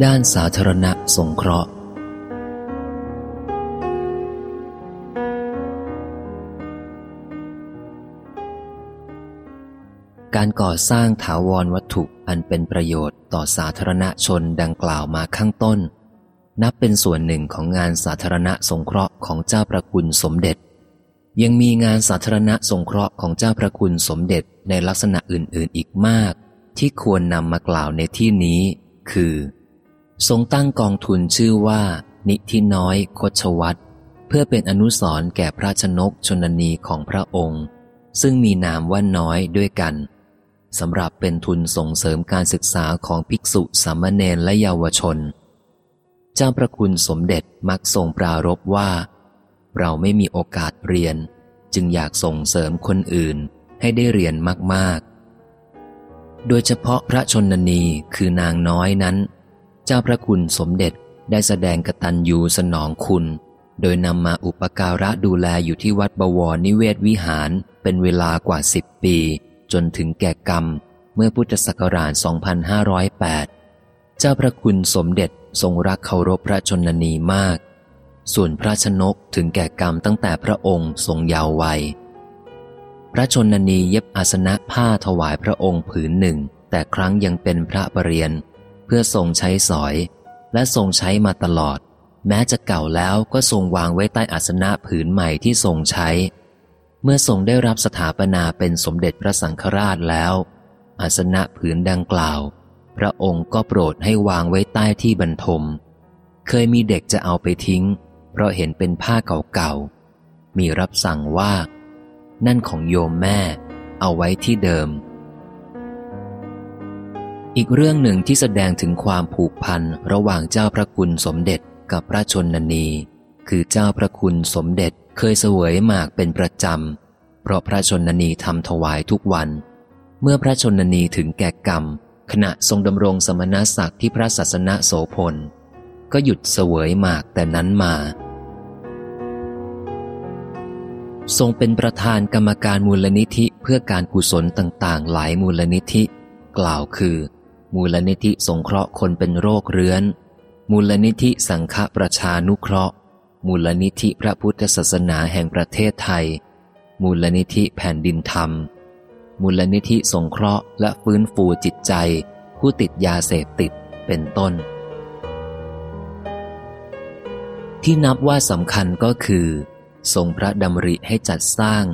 ด้านสาธารณสงเคราะห์ การก่อสร้างถาวรวัตถุอันเป็นประโยชน์ต่อสาธารณชนดังกล่าวมาข้างต้น นับเป็นส่วนหนึ่งของงานสาธารณสงเคราะห์ของเจ้าประคุณสมเด็จ ยังมีงานสาธารณสงเคราะห์ของเจ้าประคุณสมเด็จในลักษณะอื่นๆอีกมาก ที่ควรนำมากล่าวในที่นี้ คือ ทรงตั้งกองทุนชื่อว่า นิธิน้อยโคชวัตรเพื่อเป็นอนุสรแก่พระชนกชนนีของพระองค์ ซึ่งมีนามว่าน้อยด้วยกันสำหรับเป็นทุนส่งเสริมการศึกษาของภิกษุสามเณรและเยาวชน เจ้าประคุณสมเด็จมักทรงปรารบว่า เราไม่มีโอกาสเรียน จึงอยากส่งเสริมคนอื่นให้ได้เรียนมาก ๆ โดยเฉพาะพระชนนีคือนางน้อยนั้น เจ้าพระคุณสมเด็จได้แสดงกตัญญูสนองคุณ โดยนำมาอุปการะดูแลอยู่ที่วัดบวรนิเวศวิหารเป็นเวลากว่าสิบปี จนถึงแก่กรรม เมื่อพุทธศักราช 2508 เจ้าพระคุณสมเด็จทรงรักเคารพพระชนนีมาก ส่วนพระชนกถึงแก่กรรมตั้งแต่พระองค์ทรงยาววัย พระชนนีเย็บอาสนะผ้าถวายพระองค์ผืนหนึ่ง แต่ครั้งยังเป็นพระปรเรียน พื่อทรงใช้สอย และทรงใช้มาตลอด แม้จะเก่าแล้วก็ทรงวางไว้ใต้อาสนะผืนใหม่ที่ทรงใช้ เมื่อทรงได้รับสถาปนาเป็นสมเด็จพระสังฆราชแล้ว อาสนะผืนดังกล่าว พระองค์ก็โปรดให้วางไว้ใต้ที่บรรทม เคยมีเด็กจะเอาไปทิ้ง เพราะเห็นเป็นผ้าเก่าๆมีรับสั่งว่า นั่นของโยมแม่ เอาไว้ที่เดิม อีกเรื่องหนึ่งที่แสดงถึงความผูกพันระหว่างเจ้าพระคุณสมเด็จกับพระชนนี คือเจ้าพระคุณสมเด็จเคยเสวยหมากเป็นประจำ เพราะพระชนนีทำถวายทุกวัน เมื่อพระชนนีถึงแก่กรรม ขณะทรงดำรงสมณศักดิ์ที่พระศาสนาโสพล ก็หยุดเสวยหมากแต่นั้นมา ทรงเป็นประธานกรรมการมูลนิธิเพื่อการกุศลต่างๆ หลายมูลนิธิ กล่าวคือ มูลนิธิสงเคราะห์คนเป็นโรคเรื้อน มูลนิธิสังฆประชานุเคราะห์ มูลนิธิพระพุทธศาสนาแห่งประเทศไทย มูลนิธิแผ่นดินธรรม มูลนิธิสงเคราะห์และฟื้นฟูจิตใจ ผู้ติดยาเสพติดเป็นต้น ที่นับว่าสำคัญก็คือ ทรงพระดำริให้จัดสร้าง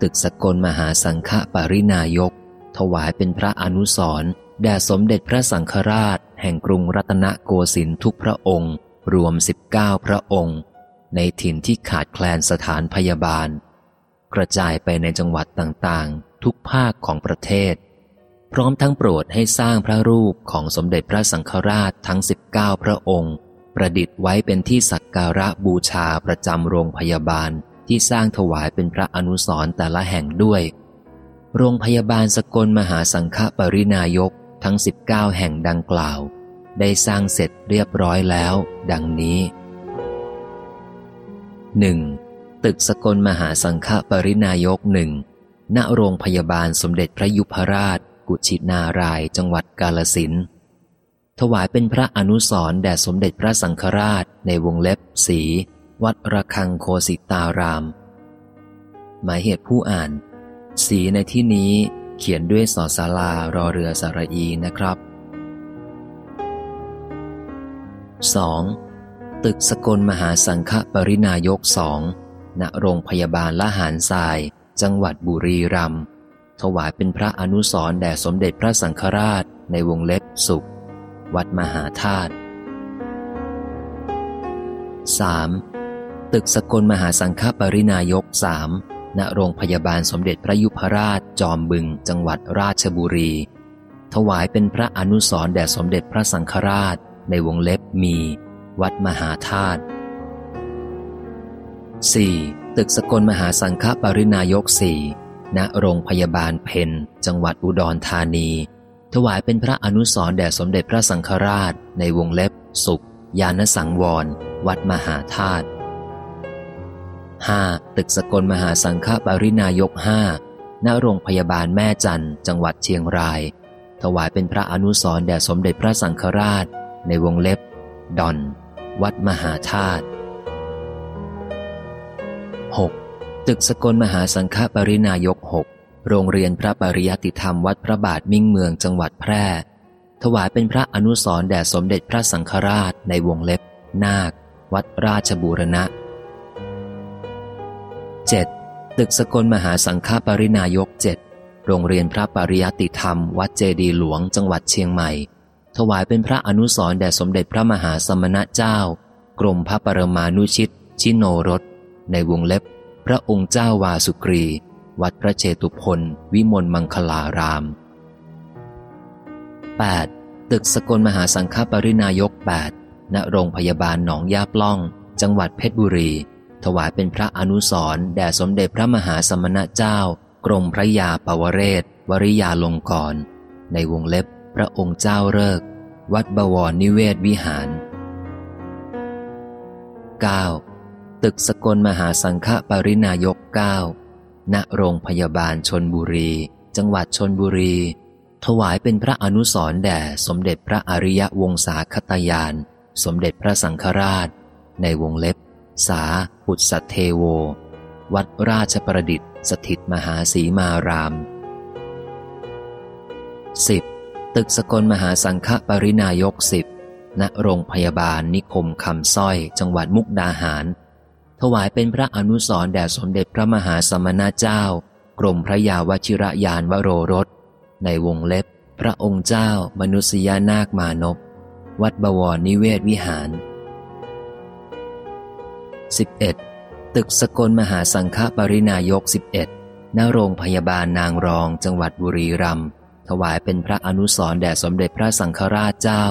ตึกสกลมหาสังฆปรินายก ถวายเป็นพระอนุสรณ์ แด่สมเด็จพระสังฆราช แห่งกรุงรัตนโกสินทร์ทุกพระองค์ รวมสิบเก้าพระองค์ ในถิ่นที่ขาดแคลนสถานพยาบาล กระจายไปในจังหวัดต่างๆ ทุกภาคของประเทศ พร้อมทั้งโปรดให้สร้างพระรูปของสมเด็จพระสังฆราชทั้ง 19 พระองค์ ประดิษฐ์ไว้เป็นที่สักการะบูชาประจำโรงพยาบาลที่สร้างถวายเป็นพระอนุสรแต่ละแห่งด้วย โรงพยาบาลสกลมหาสังฆปรินายก ทั้ง 19 แห่งดังกล่าว ได้สร้างเสร็จเรียบร้อยแล้ว ดังนี้หนึ่งตึกสกลมหาสังฆปรินายกหนึ่งณโรงพยาบาลสมเด็จพระยุพราช กุชินารายจังหวัดกาลสินถวายเป็นพระอนุสรแด่สมเด็จพระสังฆราชในวงเล็บสี วัดระฆังโคสิตาราม หมายเหตุผู้อ่าน สีในที่นี้ เขียนด้วยสอสารารอเรือสารีนะครับ 2. ตึกสกลมหาสังฆปรินายกสองณโรงพยาบาลละหารทราย จังหวัดบุรีรัมย์ถวายเป็นพระอนุสรณ์แด่สมเด็จพระสังฆราชในวงเล็บสุข วัดมหาธาตุ 3. ตึกสกลมหาสังฆปรินายกสาม ณโรงพยาบาลสมเด็จพระยุพราชจอมบึง จังหวัดราชบุรี ถวายเป็นพระอนุสรณ์แด่สมเด็จพระสังฆราชในวงเล็บมี วัดมหาธาตุ 4. ตึกสกลมหาสังฆปรินายกสี่ณโรงพยาบาลเพนจังหวัดอุดรธานี ถวายเป็นพระอนุสรณ์แด่สมเด็จพระสังฆราชในวงเล็บสุข ยานสังวร วัดมหาธาตุ 5. ตึกสกลมหาสังฆปรินายกห้าณโรงพยาบาลแม่จันจังหวัดเชียงราย ถวายเป็นพระอนุสรณ์แด่สมเด็จพระสังฆราช ในวงเล็บ ดอน วัดมหาธาตุ 6. ตึกสกลมหาสังฆปรินายกหกโรงเรียนพระปริยติธรรมวัดพระบาทมิ่งเมืองจังหวัดแพร่ ถวายเป็นพระอนุสรณ์แด่สมเด็จพระสังฆราชในวงเล็บ นาค วัดราชบูรณะ 7. ตึกสกลมหาสังฆปรินายกเจ็ดโรงเรียนพระปริยติธรรม วัดเจดีหลวงจังหวัดเชียงใหม่ ถวายเป็นพระอนุสรแด่สมเด็จพระมหาสมณเจ้า กรมพระปรมานุชิต ชิโนรส ในวงเล็บ พระองค์เจ้าวาสุกรี วัดพระเจตุพนวิมลมังคลาราม 8. ตึกสกลมหาสังฆปรินายก 8 ณ โรงพยาบาลหนองยาปล้อง จังหวัดเพชรบุรี ถวายเป็นพระอนุสรณ์แด่สมเด็จพระมหาสมณเจ้า กรมพระยาปวเรศ วริยาลงกร ในวงเล็บพระองค์เจ้าเลิก วัดบวรนิเวศวิหาร 9. ตึกสกลมหาสังฆปรินายก 9 ณโรงพยาบาลชนบุรี จังหวัดชนบุรี ถวายเป็นพระอนุสรณ์แด่สมเด็จพระอริยวงศาคตยาน สมเด็จพระสังฆราช ในวงเล็บ สาปุตสเทโว วัดราชประดิษฐ์ สถิตมหาสีมาราม 10. ตึกสกลมหาสังฆปรินายกสิบณโรงพยาบาลนิคมคำสร้อย จังหวัดมุกดาหาร ถวายเป็นพระอนุสรณ์แด่สมเด็จพระมหาสมณเจ้า กรมพระยาวชิระยานวโรรส ในวงเล็บ พระองค์เจ้า มนุษยนาคมานพวัดบวรนิเวศวิหาร 11. ตึกสกลมหาสังฆปรินายก 11ณโรงพยาบาลนางรองจังหวัดบุรีรัมย์ถวายเป็นพระอนุสรณ์แด่สมเด็จพระสังฆราชเจ้า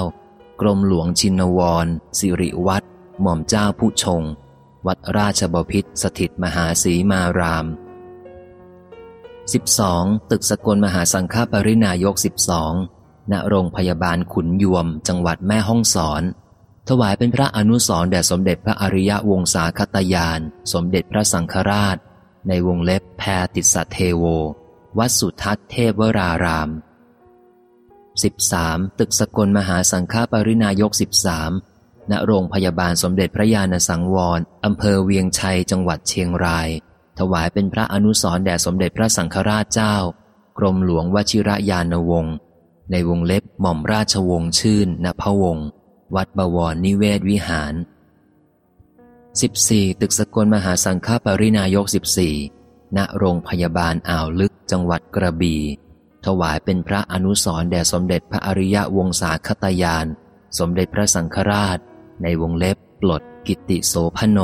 กรมหลวงชินวร สิริวัตรหม่อมเจ้าผู้ชง วัดราชบพิษสถิตมหาสีมาราม 12. ตึกสกลมหาสังฆปรินายก 12 ณโรงพยาบาลขุนยวม จังหวัดแม่ฮ่องสอน ถวายเป็นพระอนุสรณ์แด่สมเด็จพระอริยวงศาคตยาน สมเด็จพระสังฆราช ในวงเล็บแพรติสเทโว วัดสุทัศน์เทพวราราม 13. ตึกสกลมหาสังฆปรินายก 13 ณ โรงพยาบาลสมเด็จพระญาณสังวร อำเภอเวียงชัย จังหวัดเชียงราย ถวายเป็นพระอนุสรณ์แด่สมเด็จพระสังฆราชเจ้า กรมหลวงวชิรยานวงศ์ ในวงเล็บหม่อมราชวงศ์ชื่น ณพะวงศ์ วัดบวรนิเวศวิหาร 14. ตึกสกลมหาสังฆปรินายก 14 ณโรงพยาบาลอ่าวลึกจังหวัดกระบี่ถวายเป็นพระอนุสรแด่สมเด็จพระอริยวงศาคตยาน สมเด็จพระสังฆราช ในวงเล็บปลดกิติโสพโน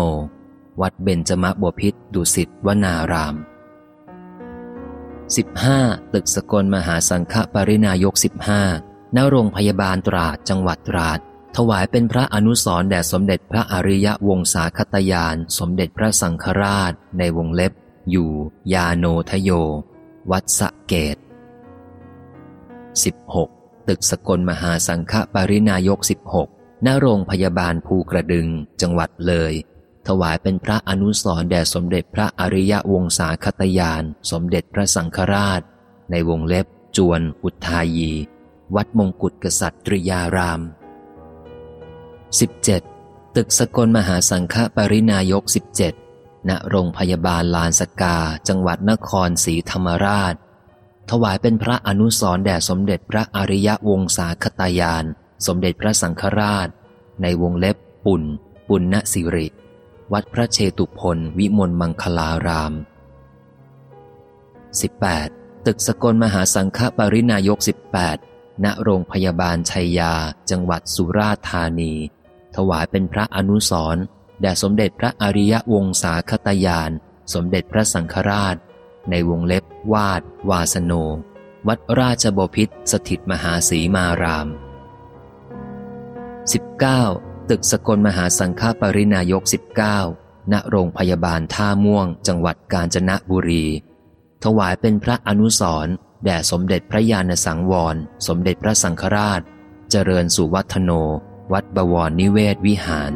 วัดเบญจมบพิษดุสิตวนาราม 15. ตึกสกลมหาสังฆปรินายก 15ณโรงพยาบาลตราดจังหวัดตราด ถวายเป็นพระอนุสรณ์แด่สมเด็จพระอริยวงศาคตยาน สมเด็จพระสังฆราช ในวงเล็บ อยู่ ยาโนทโย วัดสะเกต 16. ตึกสกลมหาสังฆปรินายก 16 ณ โรงพยาบาลภูกระดึง จังหวัดเลย ถวายเป็นพระอนุสรณ์แด่สมเด็จพระอริยวงศาคตยาน สมเด็จพระสังฆราช ในวงเล็บ จวน อุทายี วัดมงกุฎกษัตริยาราม 17. ตึกสกลมหาสังฆปรินายก 17 ณ โรงพยาบาลลานสกา จังหวัดนครศรีธรรมราช ถวายเป็นพระอนุสรณ์แด่สมเด็จพระอริยวงศาคตายาน สมเด็จพระสังฆราช ในวงเล็บปุณปุณณสิริ วัดพระเชตุพนวิมลมังคลาราม 18. ตึกสกลมหาสังฆปรินายก 18ณโรงพยาบาลชัยยา จังหวัดสุราษฎร์ธานี ถวายเป็นพระอนุสรณ์แด่สมเด็จพระอริยวงศาคตยาน สมเด็จพระสังฆราช ในวงเล็บวาด วาสโน วัดราชบพิษสถิตมหาสีมาราม 19. ตึกสกลมหาสังฆปรินายก 19 ณโรงพยาบาลท่าม่วง จังหวัดกาญจนบุรี ถวายเป็นพระอนุสรณ์แด่สมเด็จพระญาณสังวร สมเด็จพระสังฆราช เจริญสุวัฒโน วัดบวรนิเวศวิหาร